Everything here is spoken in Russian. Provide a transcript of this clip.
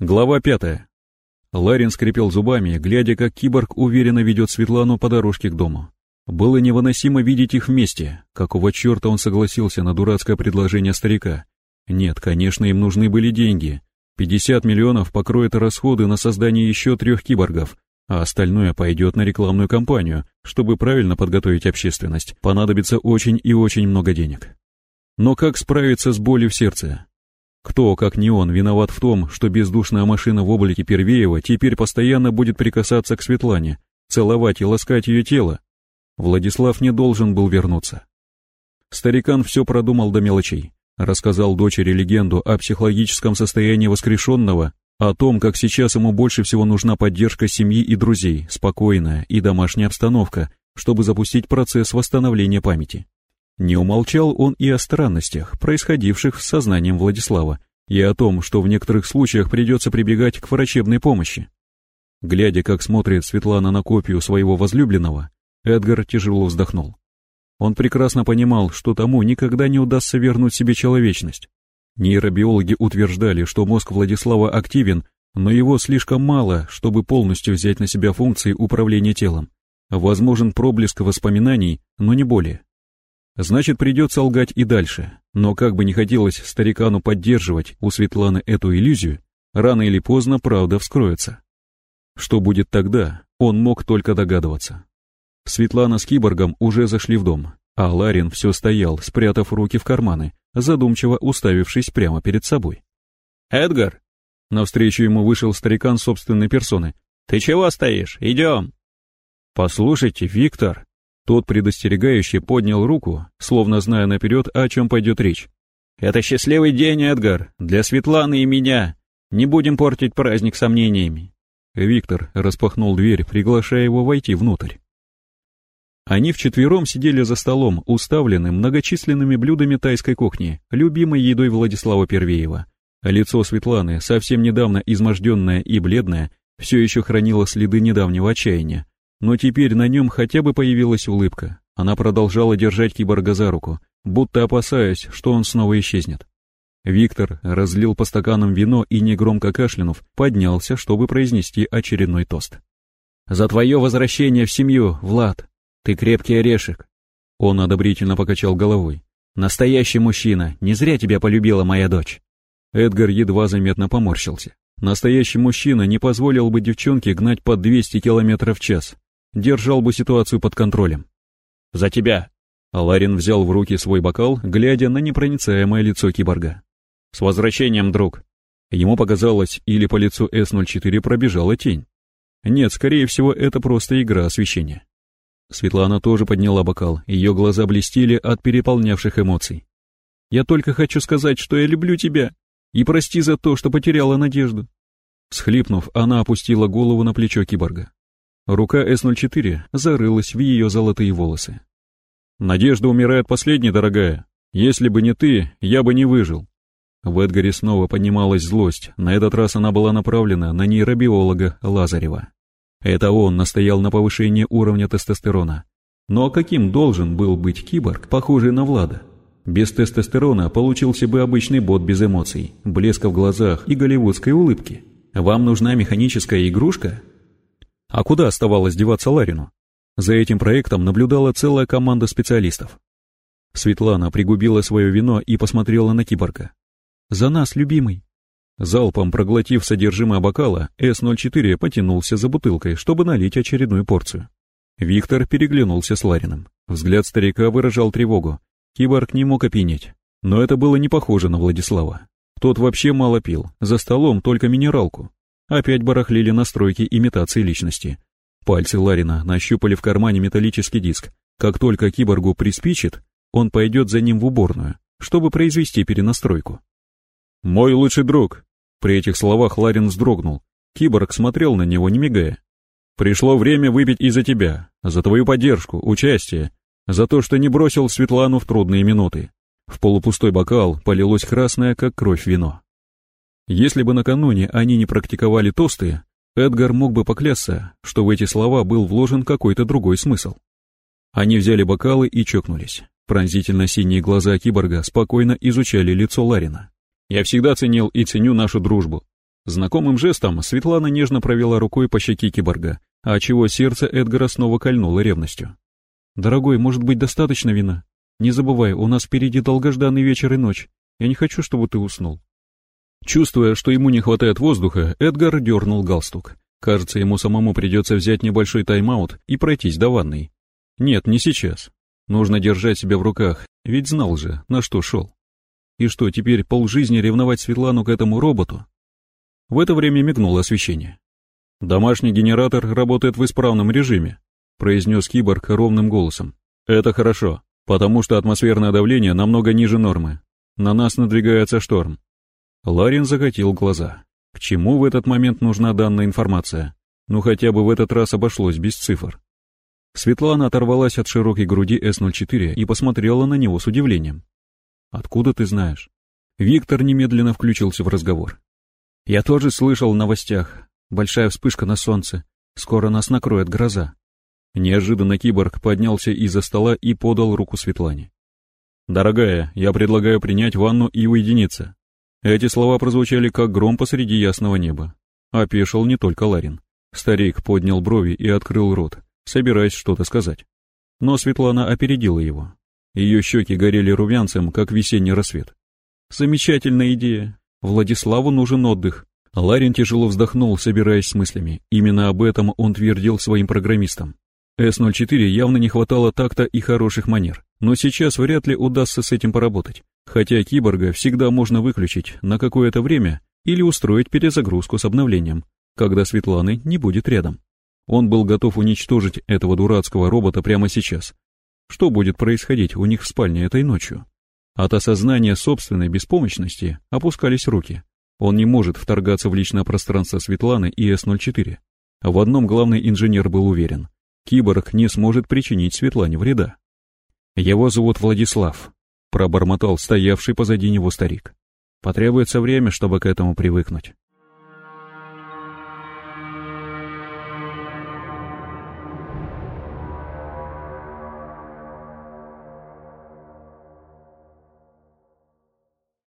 Глава пятая. Ларин скрипел зубами, глядя, как киборг уверенно ведет Светлану по дорожке к дому. Было невыносимо видеть их вместе. Какого черта он согласился на дурацкое предложение старика? Нет, конечно, им нужны были деньги. 50 миллионов покроет расходы на создание еще трех киборгов, а остальное пойдет на рекламную кампанию. Чтобы правильно подготовить общественность, понадобится очень и очень много денег. Но как справиться с болью в сердце? Кто, как не он, виноват в том, что бездушная машина в облике Первеева теперь постоянно будет прикасаться к Светлане, целовать и ласкать ее тело? Владислав не должен был вернуться. Старикан все продумал до мелочей. Рассказал дочери легенду о психологическом состоянии воскрешенного, о том, как сейчас ему больше всего нужна поддержка семьи и друзей, спокойная и домашняя обстановка, чтобы запустить процесс восстановления памяти. Не умолчал он и о странностях, происходивших с сознанием Владислава, и о том, что в некоторых случаях придется прибегать к врачебной помощи. Глядя, как смотрит Светлана на копию своего возлюбленного, Эдгар тяжело вздохнул. Он прекрасно понимал, что тому никогда не удастся вернуть себе человечность. Нейробиологи утверждали, что мозг Владислава активен, но его слишком мало, чтобы полностью взять на себя функции управления телом. Возможен проблеск воспоминаний, но не более. Значит, придется лгать и дальше. Но как бы не хотелось старикану поддерживать у Светланы эту иллюзию, рано или поздно правда вскроется. Что будет тогда, он мог только догадываться. Светлана с киборгом уже зашли в дом, а Ларин все стоял, спрятав руки в карманы, задумчиво уставившись прямо перед собой. «Эдгар!» Навстречу ему вышел старикан собственной персоны. «Ты чего стоишь? Идем!» «Послушайте, Виктор!» Тот предостерегающе поднял руку, словно зная наперед, о чем пойдет речь. «Это счастливый день, Эдгар, для Светланы и меня. Не будем портить праздник сомнениями». Виктор распахнул дверь, приглашая его войти внутрь. Они вчетвером сидели за столом, уставленным многочисленными блюдами тайской кухни, любимой едой Владислава Первеева. Лицо Светланы, совсем недавно изможденное и бледное, все еще хранило следы недавнего отчаяния, но теперь на нем хотя бы появилась улыбка. Она продолжала держать киборга за руку, будто опасаясь, что он снова исчезнет. Виктор разлил по стаканам вино и, негромко кашлянув, поднялся, чтобы произнести очередной тост. «За твое возвращение в семью, Влад! Ты крепкий орешек!» Он одобрительно покачал головой. «Настоящий мужчина, не зря тебя полюбила моя дочь!» Эдгар едва заметно поморщился. Настоящий мужчина не позволил бы девчонке гнать по 200 км в час, держал бы ситуацию под контролем. «За тебя!» Ларин взял в руки свой бокал, глядя на непроницаемое лицо киборга. «С возвращением, друг!» Ему показалось, или по лицу С-04 пробежала тень. Нет, скорее всего, это просто игра освещения. Светлана тоже подняла бокал, ее глаза блестели от переполнявших эмоций. «Я только хочу сказать, что я люблю тебя, и прости за то, что потеряла надежду». Схлипнув, она опустила голову на плечо киборга. Рука С-04 зарылась в ее золотые волосы. «Надежда умирает последней, дорогая. Если бы не ты, я бы не выжил». В Эдгаре снова поднималась злость, на этот раз она была направлена на нейробиолога Лазарева. Это он настоял на повышении уровня тестостерона. Но каким должен был быть киборг, похожий на Влада? Без тестостерона получился бы обычный бот без эмоций, блеска в глазах и голливудской улыбки. Вам нужна механическая игрушка? А куда оставалось деваться Ларину? За этим проектом наблюдала целая команда специалистов. Светлана пригубила свое вино и посмотрела на киборга. «За нас, любимый!» Залпом проглотив содержимое бокала, С-04 потянулся за бутылкой, чтобы налить очередную порцию. Виктор переглянулся с Лариным. Взгляд старика выражал тревогу. Киборг не мог опьянеть. Но это было не похоже на Владислава. Тот вообще мало пил, за столом только минералку. Опять барахлили настройки имитации личности. Пальцы Ларина нащупали в кармане металлический диск. Как только киборгу приспичит, он пойдет за ним в уборную, чтобы произвести перенастройку. «Мой лучший друг!» При этих словах Ларин вздрогнул. Киборг смотрел на него, не мигая. «Пришло время выпить и за тебя, за твою поддержку, участие, за то, что не бросил Светлану в трудные минуты». В полупустой бокал полилось красное, как кровь, вино. Если бы накануне они не практиковали тосты, Эдгар мог бы поклясться, что в эти слова был вложен какой-то другой смысл. Они взяли бокалы и чокнулись. Пронзительно синие глаза киборга спокойно изучали лицо Ларина. «Я всегда ценил и ценю нашу дружбу», — Знакомым жестом Светлана нежно провела рукой по щеке киборга, а чего сердце Эдгара снова кольнуло ревностью. «Дорогой, может быть, достаточно вина? Не забывай, у нас впереди долгожданный вечер и ночь. Я не хочу, чтобы ты уснул». Чувствуя, что ему не хватает воздуха, Эдгар дернул галстук. Кажется, ему самому придется взять небольшой тайм-аут и пройтись до ванной. Нет, не сейчас. Нужно держать себя в руках, ведь знал же, на что шел. И что, теперь полжизни ревновать Светлану к этому роботу? В это время мигнуло освещение. «Домашний генератор работает в исправном режиме», произнес киборг ровным голосом. «Это хорошо, потому что атмосферное давление намного ниже нормы. На нас надвигается шторм». Ларин закатил глаза. К чему в этот момент нужна данная информация? Ну хотя бы в этот раз обошлось без цифр. Светлана оторвалась от широкой груди С-04 и посмотрела на него с удивлением. «Откуда ты знаешь?» Виктор немедленно включился в разговор. «Я тоже слышал в новостях. Большая вспышка на солнце. Скоро нас накроет гроза». Неожиданно киборг поднялся из-за стола и подал руку Светлане. «Дорогая, я предлагаю принять ванну и уединиться». Эти слова прозвучали как гром посреди ясного неба. Опешил не только Ларин. Старик поднял брови и открыл рот, собираясь что-то сказать. Но Светлана опередила его. Ее щеки горели румянцем, как весенний рассвет. Замечательная идея. Владиславу нужен отдых. Ларин тяжело вздохнул, собираясь с мыслями. Именно об этом он твердил своим программистам. С-04 явно не хватало такта и хороших манер, но сейчас вряд ли удастся с этим поработать. Хотя киборга всегда можно выключить на какое-то время или устроить перезагрузку с обновлением, когда Светланы не будет рядом. Он был готов уничтожить этого дурацкого робота прямо сейчас, что будет происходить у них в спальне этой ночью? От осознания собственной беспомощности опускались руки. Он не может вторгаться в личное пространство Светланы и С-04. В одном главный инженер был уверен. Киборг не сможет причинить Светлане вреда. «Его зовут Владислав», — пробормотал стоявший позади него старик. «Потребуется время, чтобы к этому привыкнуть.